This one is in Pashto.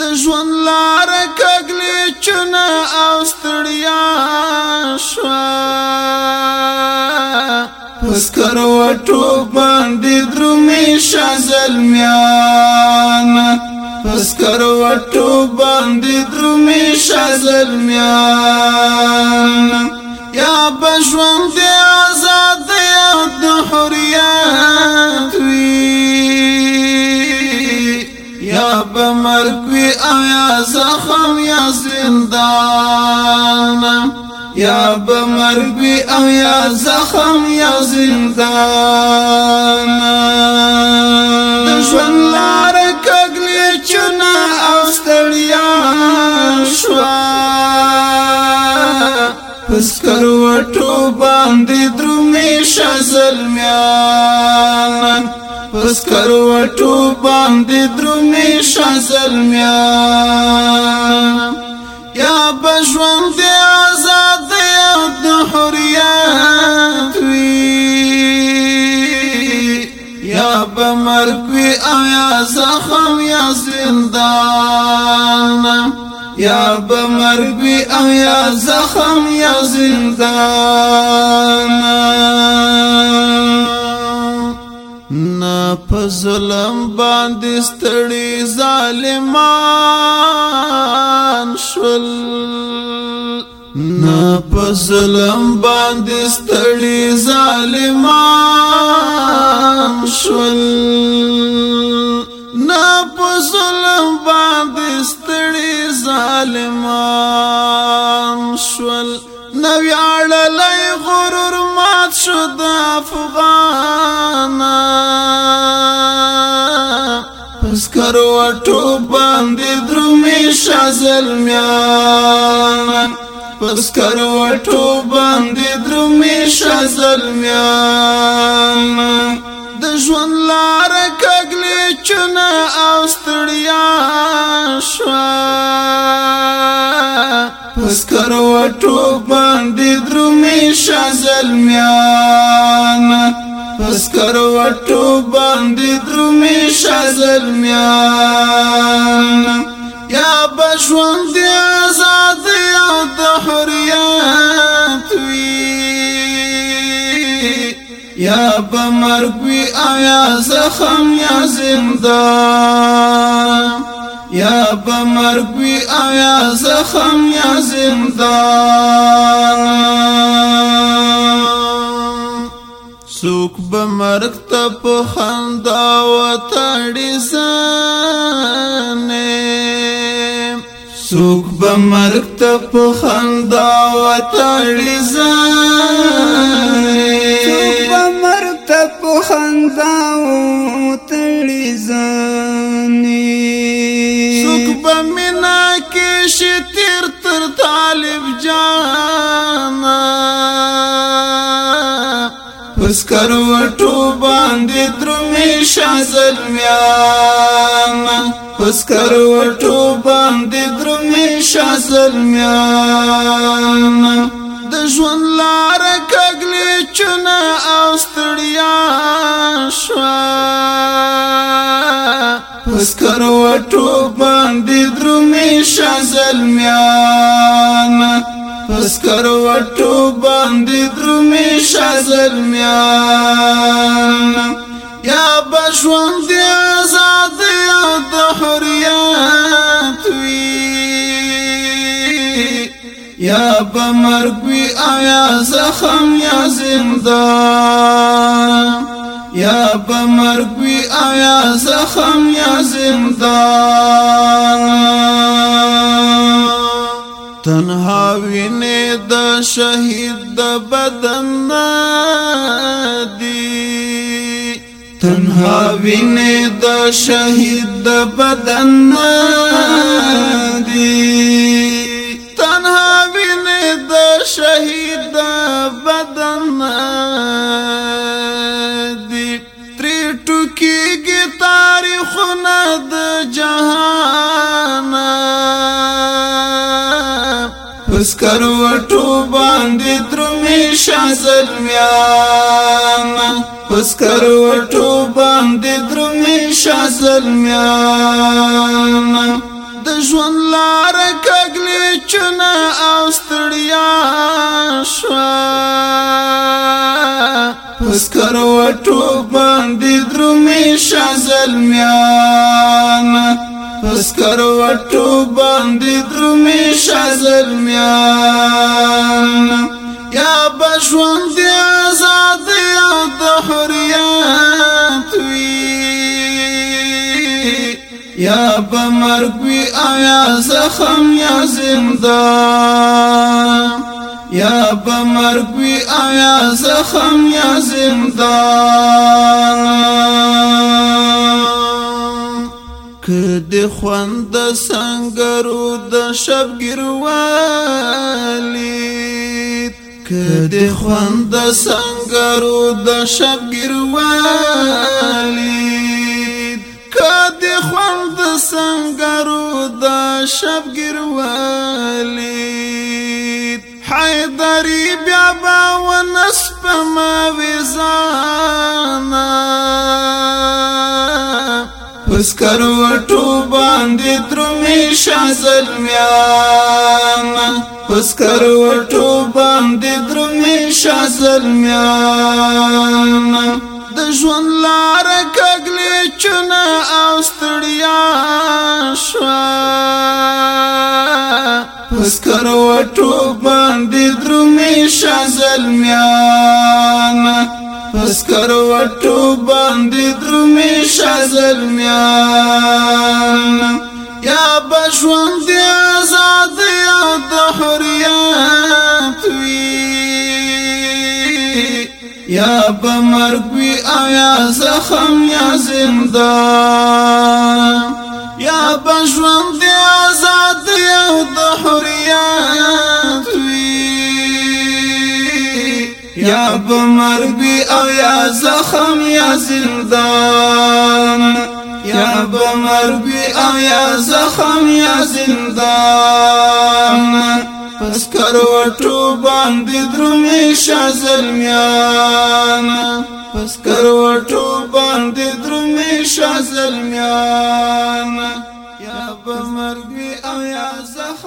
د ژوند لار کګلی چونه او ستړیا شوا پس کروټو باندې درومې شازل میان پس کروټو باندې درومې شازل میان یا بشوم دې آزاد یا د حریات وی یا بمرگ وی او یا زخم یا زندان یا بمرگ وی او یا زخم یا زندان دشون لار کگلی چنا اوستریا شوا پسکر وٹو باندی درمی شزل میان پس کروټو باندې درومي شازل میا یا بشوند آزاد د حریات وی یا بمرک وی آیا زخم یا زندان یا بمرگ بی او یا زخم یا زندان نه په ظلم باندې ستړي ظالمان شول نه په ظلم باندې ستړي ظالمان شول نه په ظلم باندې ستړي ظالمان شول نو یاړلای غرور مات شو د افغان وټو باندې درومي شازل میان پس کر وټو باندې درومي شازل میان د ژوند لار کګلې چنا اوستړیا شوا پس کر وټو باندې درومي شازل میان پس کروټو باندې درومي شازل میان یا بشوند آزاد او د حریات وی یا بمرګ وی آیا زخم یا زندان یا بمرګ وی آیا زخم یا زندان څوک به مرګ ته په خندا وتاړي ځانې څوک به مرګ ته په خندا وتاړي ځانې څوک به مرګ ته په خندا وتاړي ځانې څوک به مینا کې شتیر تر طالب جان پسکروټو باندې درمې شازل میام پسکروټو باندې درمې شازل میام د ژوند لار کګلې چونه اوستړیا شوا پسکروټو باندې درمې شازل میام پس کروٹو باندې درومي شازل میان یا بشوند آزاد یا د حریات وی یا بمرګ وی آیا زخم یا زندان یا بمرګ وی آیا زخم یا زندان تنها وینې د شهید د بدن دی تنها وینې د شهید د بدن دی پس کروټو باندې درمې شازل میان پس کروټو باندې درمې شازل میان د ژوند لار کګلې چنا او ستړیا شوا پس کروټو باندې درمې شازل میان پس کروټو باندې درومي شازر میان یا بشوان دی آزاد او د حریات وی یا بمرګ وی آیا زخم یا زندان یا بمرګ وی آیا زخم یا زندان کدی خوند سنگرو د شبګروالی کدی خوند سنگرو د شبګروالی کدی خوند سنگرو د شبګروالی حیدری بیا با ونسپما وزانا پسکر وټو باندې درمې شازل میان پسکر وټو باندې درمې شازل میان د ژوند لار کګلې چنا او ستړیا شوا پسکر وټو باندې درمې شازل میان مسکر وټو باندې درومي شازل میان یا بشوان دی آزاد یا د حریات وی یا بمرګ وی آیا زخم یا زندان یا بشوان دی آزاد یا د وی یا بمرګي او یا زخم یا زندان یا بمرګي او یا زخم یا زندان پس کروټو باندې درومې شازلمیان پس کروټو باندې درومې شازلمیان یا بمرګي او یا زخم